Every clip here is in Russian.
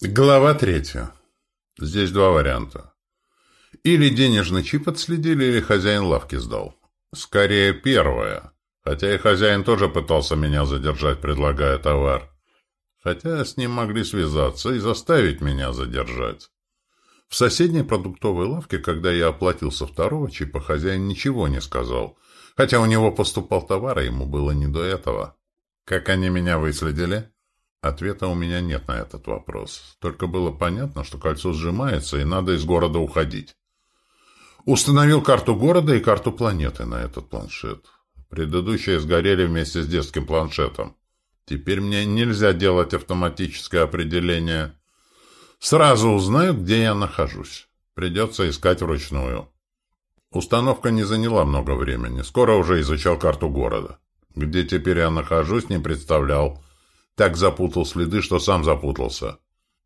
Глава третья. Здесь два варианта. Или денежный чип отследили, или хозяин лавки сдал. Скорее первое. Хотя и хозяин тоже пытался меня задержать, предлагая товар. Хотя с ним могли связаться и заставить меня задержать. В соседней продуктовой лавке, когда я оплатил со второго чипа, хозяин ничего не сказал. Хотя у него поступал товар, а ему было не до этого. Как они меня выследили? Ответа у меня нет на этот вопрос. Только было понятно, что кольцо сжимается, и надо из города уходить. Установил карту города и карту планеты на этот планшет. Предыдущие сгорели вместе с детским планшетом. Теперь мне нельзя делать автоматическое определение. Сразу узнаю, где я нахожусь. Придется искать вручную. Установка не заняла много времени. Скоро уже изучал карту города. Где теперь я нахожусь, не представлял. Так запутал следы, что сам запутался.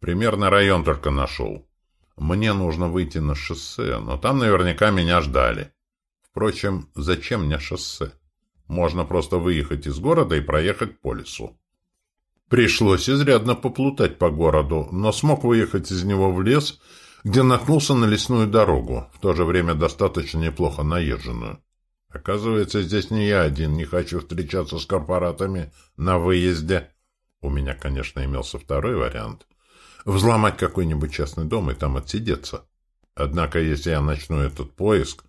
Примерно район только нашел. Мне нужно выйти на шоссе, но там наверняка меня ждали. Впрочем, зачем мне шоссе? Можно просто выехать из города и проехать по лесу. Пришлось изрядно поплутать по городу, но смог выехать из него в лес, где наткнулся на лесную дорогу, в то же время достаточно неплохо наезженную. Оказывается, здесь не я один, не хочу встречаться с корпоратами на выезде. У меня, конечно, имелся второй вариант. Взломать какой-нибудь частный дом и там отсидеться. Однако, если я начну этот поиск,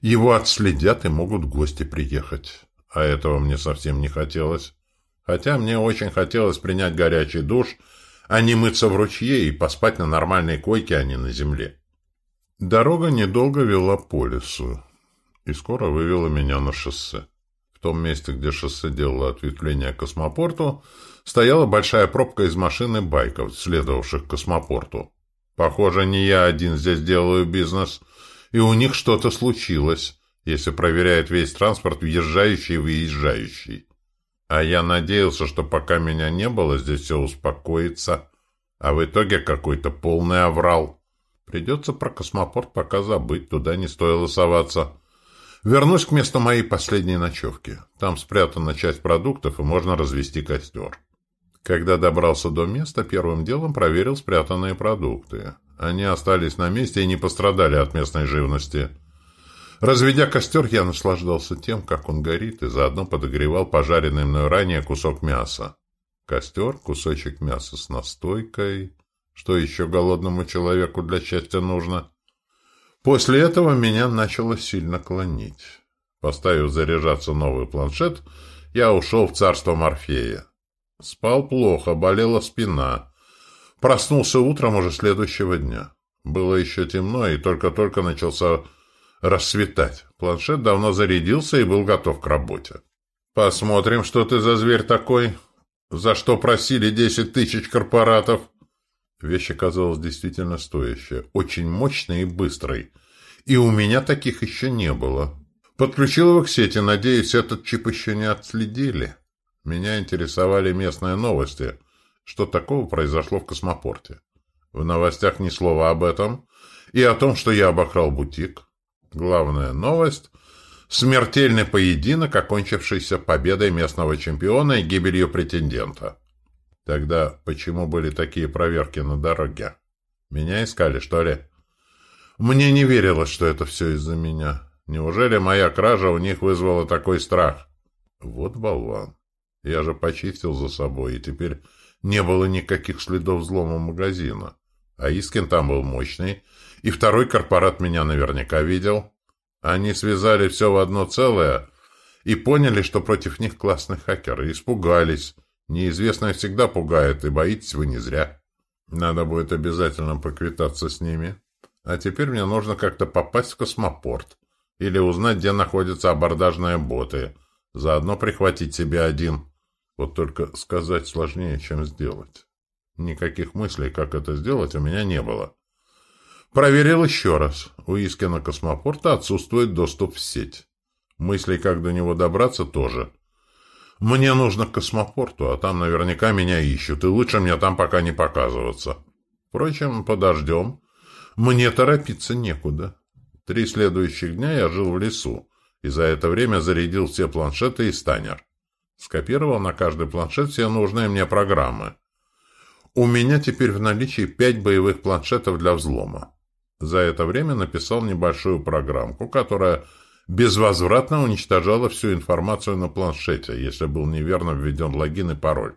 его отследят и могут гости приехать. А этого мне совсем не хотелось. Хотя мне очень хотелось принять горячий душ, а не мыться в ручье и поспать на нормальной койке, а не на земле. Дорога недолго вела по лесу и скоро вывела меня на шоссе. В том месте, где шоссе делало ответвление к космопорту, стояла большая пробка из машин и байков, следовавших к космопорту. Похоже, не я один здесь делаю бизнес, и у них что-то случилось, если проверяет весь транспорт, въезжающий и выезжающий. А я надеялся, что пока меня не было, здесь все успокоится, а в итоге какой-то полный аврал. Придется про космопорт пока забыть, туда не стоило соваться. Вернусь к месту моей последней ночевки. Там спрятана часть продуктов, и можно развести костер. Когда добрался до места, первым делом проверил спрятанные продукты. Они остались на месте и не пострадали от местной живности. Разведя костер, я наслаждался тем, как он горит, и заодно подогревал пожаренный мной ранее кусок мяса. Костер, кусочек мяса с настойкой. Что еще голодному человеку для счастья нужно? После этого меня начало сильно клонить. Поставив заряжаться новый планшет, я ушел в царство Морфея. Спал плохо, болела спина. Проснулся утром уже следующего дня. Было еще темно, и только-только начался рассветать. Планшет давно зарядился и был готов к работе. «Посмотрим, что ты за зверь такой. За что просили десять тысяч корпоратов?» Вещь оказалась действительно стоящая, очень мощной и быстрой. И у меня таких еще не было. Подключил его к сети, надеюсь, этот чип еще не отследили. Меня интересовали местные новости. Что такого произошло в космопорте? В новостях ни слова об этом. И о том, что я обокрал бутик. Главная новость – смертельный поединок, окончившийся победой местного чемпиона и гибелью претендента. Тогда почему были такие проверки на дороге? Меня искали, что ли? Мне не верилось, что это все из-за меня. Неужели моя кража у них вызвала такой страх? Вот болван. Я же почистил за собой, и теперь не было никаких следов взлома магазина. А Искин там был мощный, и второй корпорат меня наверняка видел. Они связали все в одно целое и поняли, что против них классный хакер, и испугались. Неизвестное всегда пугает, и боитесь вы не зря. Надо будет обязательно поквитаться с ними. А теперь мне нужно как-то попасть в космопорт. Или узнать, где находятся абордажные боты. Заодно прихватить себе один. Вот только сказать сложнее, чем сделать. Никаких мыслей, как это сделать, у меня не было. Проверил еще раз. У Искина космопорта отсутствует доступ в сеть. Мыслей, как до него добраться, тоже. Мне нужно к космопорту, а там наверняка меня ищут, и лучше мне там пока не показываться. Впрочем, подождем. Мне торопиться некуда. Три следующих дня я жил в лесу, и за это время зарядил все планшеты и станер. Скопировал на каждый планшет все нужные мне программы. У меня теперь в наличии пять боевых планшетов для взлома. За это время написал небольшую программку, которая безвозвратно уничтожала всю информацию на планшете, если был неверно введен логин и пароль.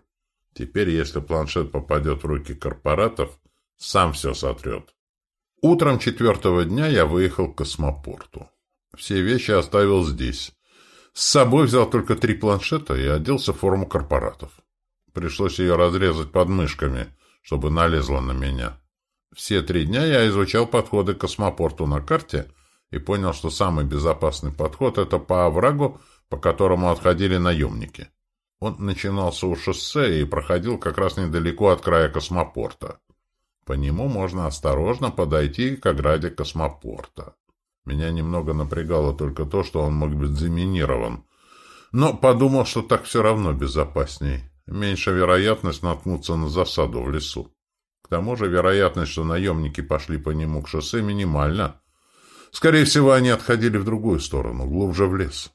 Теперь, если планшет попадет в руки корпоратов, сам все сотрет. Утром четвертого дня я выехал к космопорту. Все вещи оставил здесь. С собой взял только три планшета и оделся в форму корпоратов. Пришлось ее разрезать подмышками, чтобы налезла на меня. Все три дня я изучал подходы к космопорту на карте и понял, что самый безопасный подход — это по оврагу, по которому отходили наемники. Он начинался у шоссе и проходил как раз недалеко от края космопорта. По нему можно осторожно подойти к ограде космопорта. Меня немного напрягало только то, что он мог быть заминирован. Но подумал, что так все равно безопасней. Меньше вероятность наткнуться на засаду в лесу. К тому же вероятность, что наемники пошли по нему к шоссе, минимальна. Скорее всего, они отходили в другую сторону, глубже в лес.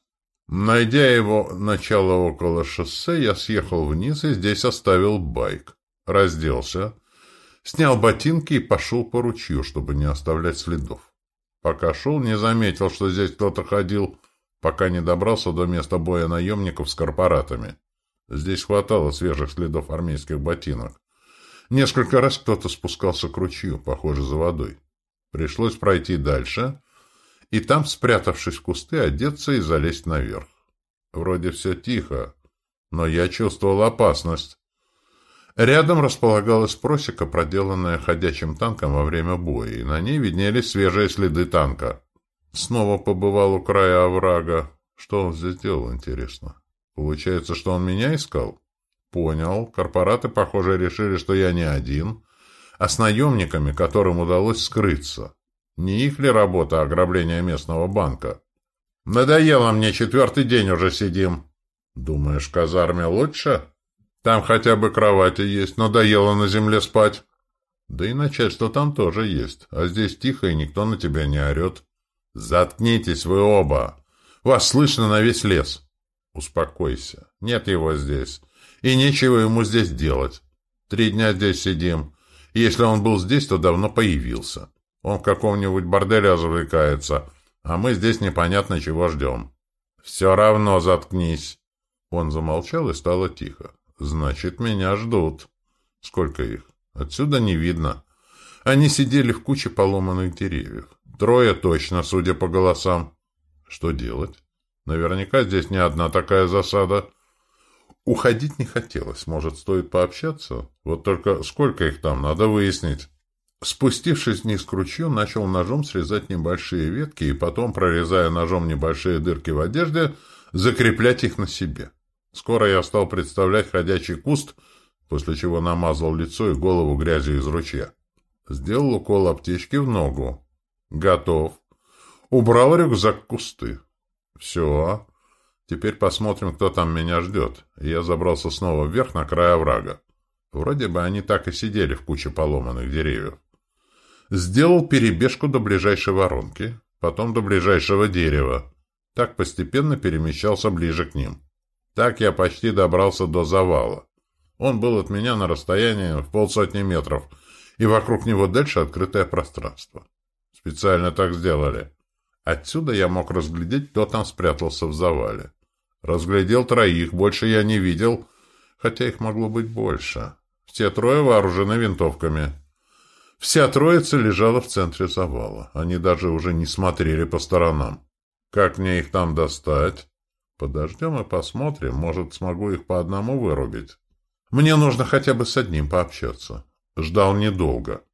Найдя его начало около шоссе, я съехал вниз и здесь оставил байк. Разделся, снял ботинки и пошел по ручью, чтобы не оставлять следов. Пока шел, не заметил, что здесь кто-то ходил, пока не добрался до места боя наемников с корпоратами. Здесь хватало свежих следов армейских ботинок. Несколько раз кто-то спускался к ручью, похоже, за водой. Пришлось пройти дальше и там, спрятавшись в кусты, одеться и залезть наверх. Вроде все тихо, но я чувствовал опасность. Рядом располагалась просека, проделанная ходячим танком во время боя, и на ней виднелись свежие следы танка. Снова побывал у края оврага. Что он здесь делал, интересно? Получается, что он меня искал? Понял. Корпораты, похоже, решили, что я не один, а с наемниками, которым удалось скрыться. Не их ли работа ограбления местного банка? Надоело мне, четвертый день уже сидим. Думаешь, в казарме лучше? Там хотя бы кровати есть, надоело на земле спать. Да и начальство там тоже есть, а здесь тихо, и никто на тебя не орет. Заткнитесь вы оба. Вас слышно на весь лес. Успокойся. Нет его здесь. И нечего ему здесь делать. Три дня здесь сидим. Если он был здесь, то давно появился. Он в каком-нибудь борделе развлекается, а мы здесь непонятно чего ждем. Все равно заткнись. Он замолчал и стало тихо. Значит, меня ждут. Сколько их? Отсюда не видно. Они сидели в куче поломанных деревьев. Трое точно, судя по голосам. Что делать? Наверняка здесь не одна такая засада. Уходить не хотелось. Может, стоит пообщаться? Вот только сколько их там, надо выяснить. Спустившись вниз к ручью, начал ножом срезать небольшие ветки и потом, прорезая ножом небольшие дырки в одежде, закреплять их на себе. Скоро я стал представлять ходячий куст, после чего намазал лицо и голову грязью из ручья. Сделал укол аптечки в ногу. Готов. Убрал рюкзак кусты. Все. Теперь посмотрим, кто там меня ждет. Я забрался снова вверх на край оврага. Вроде бы они так и сидели в куче поломанных деревьев. Сделал перебежку до ближайшей воронки, потом до ближайшего дерева. Так постепенно перемещался ближе к ним. Так я почти добрался до завала. Он был от меня на расстоянии в полсотни метров, и вокруг него дальше открытое пространство. Специально так сделали. Отсюда я мог разглядеть, кто там спрятался в завале. Разглядел троих, больше я не видел, хотя их могло быть больше. Все трое вооружены винтовками. Вся троица лежала в центре завала. Они даже уже не смотрели по сторонам. Как мне их там достать? Подождем и посмотрим. Может, смогу их по одному вырубить. Мне нужно хотя бы с одним пообщаться. Ждал недолго.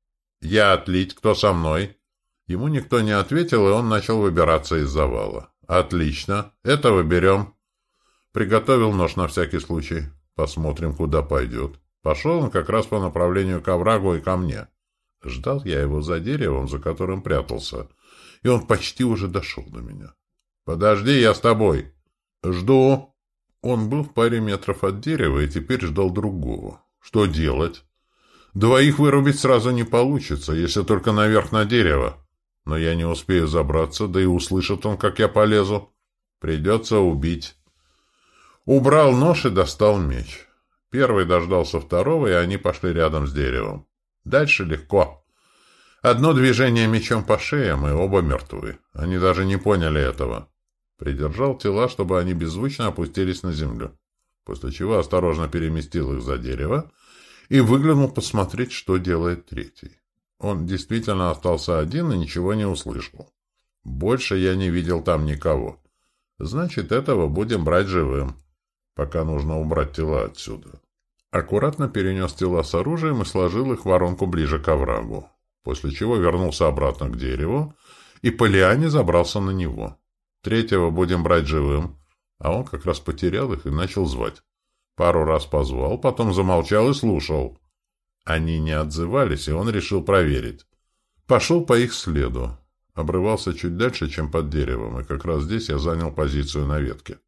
Я отлить, кто со мной? Ему никто не ответил, и он начал выбираться из завала. Отлично. Этого берем. Приготовил нож на всякий случай. Посмотрим, куда пойдет. Пошел он как раз по направлению к оврагу и ко мне. Ждал я его за деревом, за которым прятался, и он почти уже дошел до меня. «Подожди, я с тобой!» «Жду!» Он был в паре метров от дерева и теперь ждал другого. «Что делать?» «Двоих вырубить сразу не получится, если только наверх на дерево. Но я не успею забраться, да и услышит он, как я полезу. Придется убить». Убрал нож и достал меч. Первый дождался второго, и они пошли рядом с деревом. Дальше легко. Одно движение мечом по шеям, и оба мертвы. Они даже не поняли этого. Придержал тела, чтобы они беззвучно опустились на землю. После чего осторожно переместил их за дерево и выглянул посмотреть, что делает третий. Он действительно остался один и ничего не услышал. Больше я не видел там никого. Значит, этого будем брать живым. Пока нужно убрать тела отсюда. Аккуратно перенес тела с оружием и сложил их в воронку ближе к оврагу. После чего вернулся обратно к дереву и по лиане забрался на него. Третьего будем брать живым. А он как раз потерял их и начал звать. Пару раз позвал, потом замолчал и слушал. Они не отзывались, и он решил проверить. Пошел по их следу. Обрывался чуть дальше, чем под деревом, и как раз здесь я занял позицию на ветке.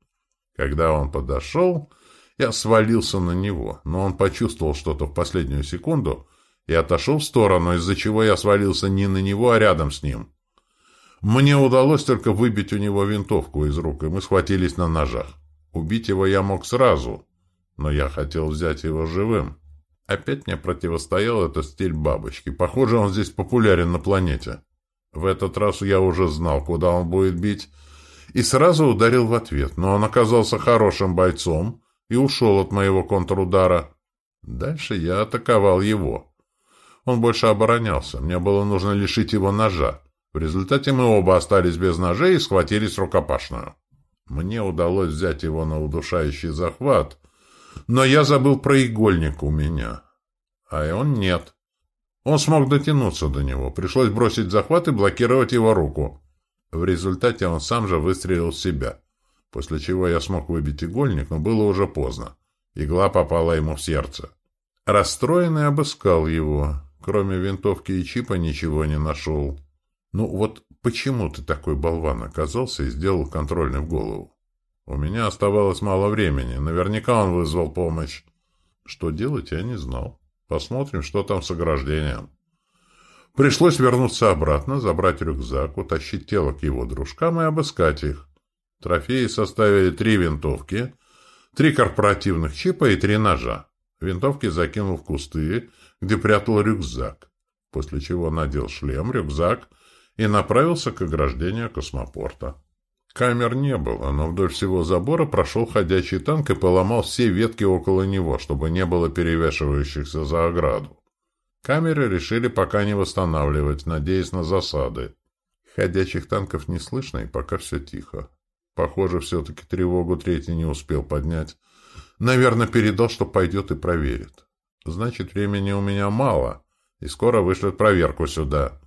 Когда он подошел, я свалился на него, но он почувствовал что-то в последнюю секунду и отошел в сторону, из-за чего я свалился не на него, а рядом с ним. Мне удалось только выбить у него винтовку из рук, и мы схватились на ножах. Убить его я мог сразу, но я хотел взять его живым. Опять мне противостоял этот стиль бабочки. Похоже, он здесь популярен на планете. В этот раз я уже знал, куда он будет бить, и сразу ударил в ответ, но он оказался хорошим бойцом и ушел от моего контрудара. Дальше я атаковал его. Он больше оборонялся, мне было нужно лишить его ножа. В результате мы оба остались без ножей и схватились рукопашную. Мне удалось взять его на удушающий захват, но я забыл про игольник у меня. А и он нет. Он смог дотянуться до него. Пришлось бросить захват и блокировать его руку. В результате он сам же выстрелил в себя. После чего я смог выбить игольник, но было уже поздно. Игла попала ему в сердце. Расстроенный обыскал его. Кроме винтовки и чипа ничего не нашел. Ну вот почему ты такой болван оказался и сделал контрольный в голову? У меня оставалось мало времени. Наверняка он вызвал помощь. Что делать, я не знал. Посмотрим, что там с ограждением. Пришлось вернуться обратно, забрать рюкзак, утащить тело к его дружкам и обыскать их. Трофеи составили три винтовки, три корпоративных чипа и три ножа. Винтовки закинул в кусты, где прятал рюкзак, после чего надел шлем, рюкзак — и направился к ограждению космопорта. Камер не было, но вдоль всего забора прошел ходячий танк и поломал все ветки около него, чтобы не было перевешивающихся за ограду. Камеры решили пока не восстанавливать, надеясь на засады. Ходячих танков не слышно, и пока все тихо. Похоже, все-таки тревогу третий не успел поднять. Наверное, передал, что пойдет и проверит. Значит, времени у меня мало, и скоро вышлют проверку сюда.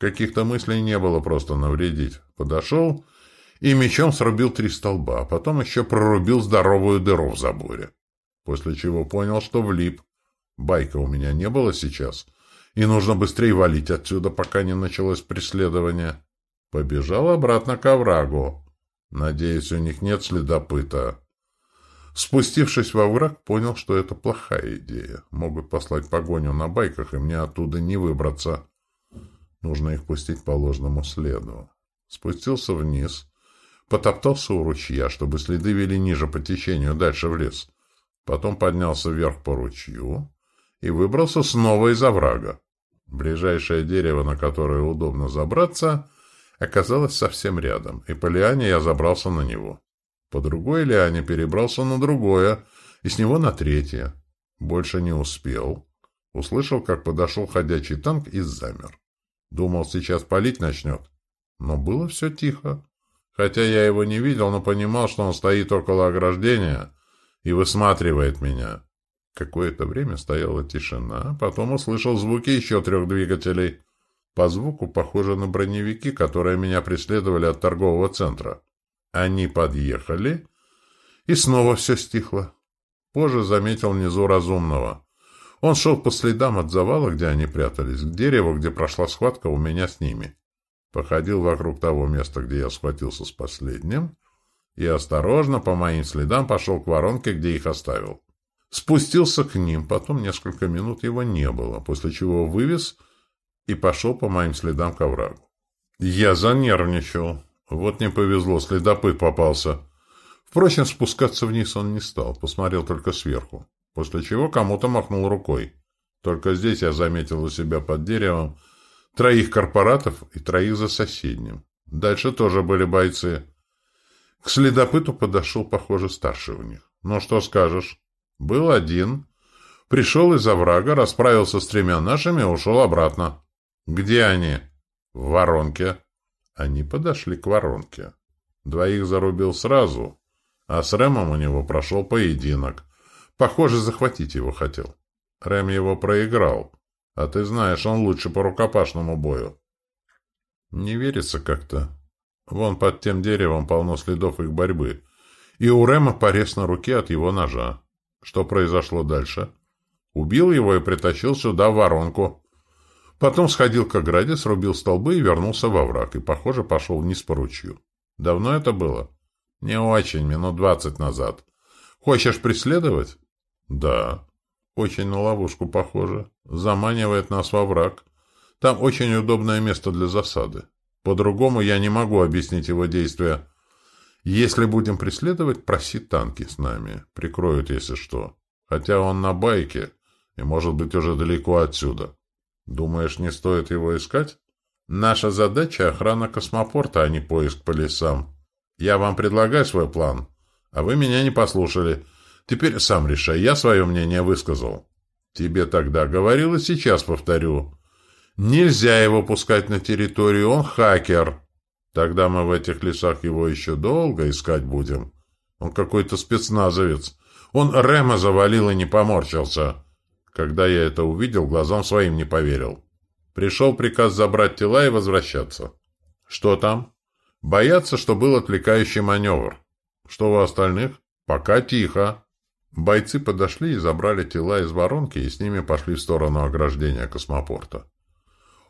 Каких-то мыслей не было просто навредить. Подошел и мечом срубил три столба, а потом еще прорубил здоровую дыру в заборе. После чего понял, что влип. Байка у меня не было сейчас, и нужно быстрее валить отсюда, пока не началось преследование. Побежал обратно к оврагу. Надеюсь, у них нет следопыта. Спустившись во враг, понял, что это плохая идея. Могут послать погоню на байках, и мне оттуда не выбраться. Нужно их пустить по ложному следу. Спустился вниз, потоптался у ручья, чтобы следы вели ниже по течению, дальше в лес. Потом поднялся вверх по ручью и выбрался снова из оврага. Ближайшее дерево, на которое удобно забраться, оказалось совсем рядом, и по лиане я забрался на него. По другой лиане перебрался на другое, и с него на третье. Больше не успел. Услышал, как подошел ходячий танк и замер. Думал, сейчас палить начнет. Но было все тихо. Хотя я его не видел, но понимал, что он стоит около ограждения и высматривает меня. Какое-то время стояла тишина, потом услышал звуки еще трех двигателей. По звуку похоже на броневики, которые меня преследовали от торгового центра. Они подъехали, и снова все стихло. Позже заметил внизу разумного. Он шел по следам от завала, где они прятались, к дереву, где прошла схватка у меня с ними. Походил вокруг того места, где я схватился с последним, и осторожно по моим следам пошел к воронке, где их оставил. Спустился к ним, потом несколько минут его не было, после чего вывез и пошел по моим следам к оврагу. Я занервничал. Вот не повезло, следопыт попался. Впрочем, спускаться вниз он не стал, посмотрел только сверху после чего кому-то махнул рукой. Только здесь я заметил у себя под деревом троих корпоратов и троих за соседним. Дальше тоже были бойцы. К следопыту подошел, похоже, старший у них. «Ну, что скажешь?» «Был один. Пришел из оврага, расправился с тремя нашими и ушел обратно». «Где они?» «В воронке». Они подошли к воронке. Двоих зарубил сразу, а с Рэмом у него прошел поединок. Похоже, захватить его хотел. Рэм его проиграл. А ты знаешь, он лучше по рукопашному бою. Не верится как-то. Вон под тем деревом полно следов их борьбы. И у Рэма порез на руке от его ножа. Что произошло дальше? Убил его и притащил сюда в воронку. Потом сходил к ограде, срубил столбы и вернулся во враг. И, похоже, пошел вниз по ручью. Давно это было? Не очень, минут двадцать назад. Хочешь преследовать? Да. Очень на ловушку похоже. Заманивает нас во враг. Там очень удобное место для засады. По-другому я не могу объяснить его действия. Если будем преследовать, проси танки с нами. Прикроют, если что. Хотя он на байке и, может быть, уже далеко отсюда. Думаешь, не стоит его искать? Наша задача — охрана космопорта, а не поиск по лесам. Я вам предлагаю свой план, а вы меня не послушали. Теперь сам решай, я свое мнение высказал. Тебе тогда говорил и сейчас повторю. Нельзя его пускать на территорию, он хакер. Тогда мы в этих лесах его еще долго искать будем. Он какой-то спецназовец. Он Рема завалил и не поморщился. Когда я это увидел, глазам своим не поверил. Пришел приказ забрать тела и возвращаться. Что там? Боятся, что был отвлекающий маневр. Что у остальных? Пока тихо. Бойцы подошли и забрали тела из воронки и с ними пошли в сторону ограждения космопорта.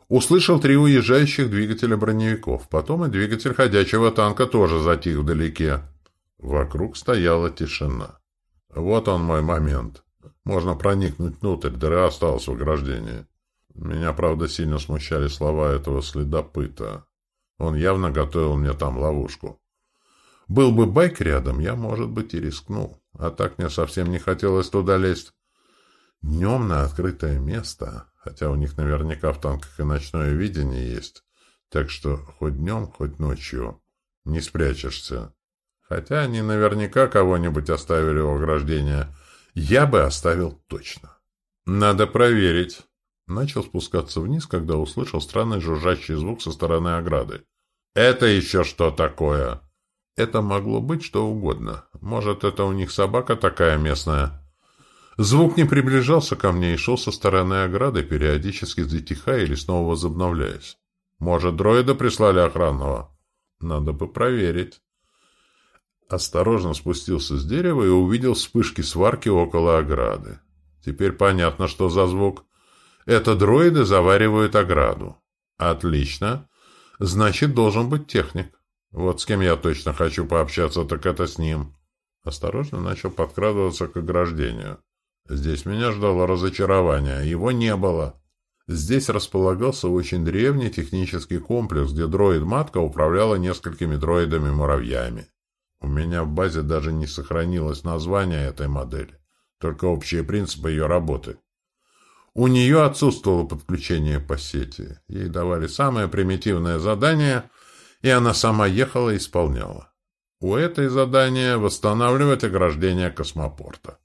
Услышал три уезжающих двигателя броневиков. Потом и двигатель ходячего танка тоже затих вдалеке. Вокруг стояла тишина. Вот он мой момент. Можно проникнуть внутрь, дыра осталась в ограждении. Меня, правда, сильно смущали слова этого следопыта. Он явно готовил мне там ловушку. Был бы байк рядом, я, может быть, и рискнул. А так мне совсем не хотелось туда лезть. Днем на открытое место, хотя у них наверняка в танках и ночное видение есть, так что хоть днем, хоть ночью не спрячешься. Хотя они наверняка кого-нибудь оставили у ограждения. Я бы оставил точно. Надо проверить. Начал спускаться вниз, когда услышал странный жужжащий звук со стороны ограды. «Это еще что такое?» Это могло быть что угодно. Может, это у них собака такая местная. Звук не приближался ко мне и шел со стороны ограды, периодически затихая или снова возобновляясь. Может, дроида прислали охранного? Надо бы проверить. Осторожно спустился с дерева и увидел вспышки сварки около ограды. Теперь понятно, что за звук. Это дроиды заваривают ограду. Отлично. Значит, должен быть техник. Вот с кем я точно хочу пообщаться, так это с ним. Осторожно начал подкрадываться к ограждению. Здесь меня ждало разочарование. Его не было. Здесь располагался очень древний технический комплекс, где дроид-матка управляла несколькими дроидами-муравьями. У меня в базе даже не сохранилось название этой модели, только общие принципы ее работы. У нее отсутствовало подключение по сети. Ей давали самое примитивное задание, и она сама ехала и исполняла. У этой задания восстанавливать ограждение космопорта.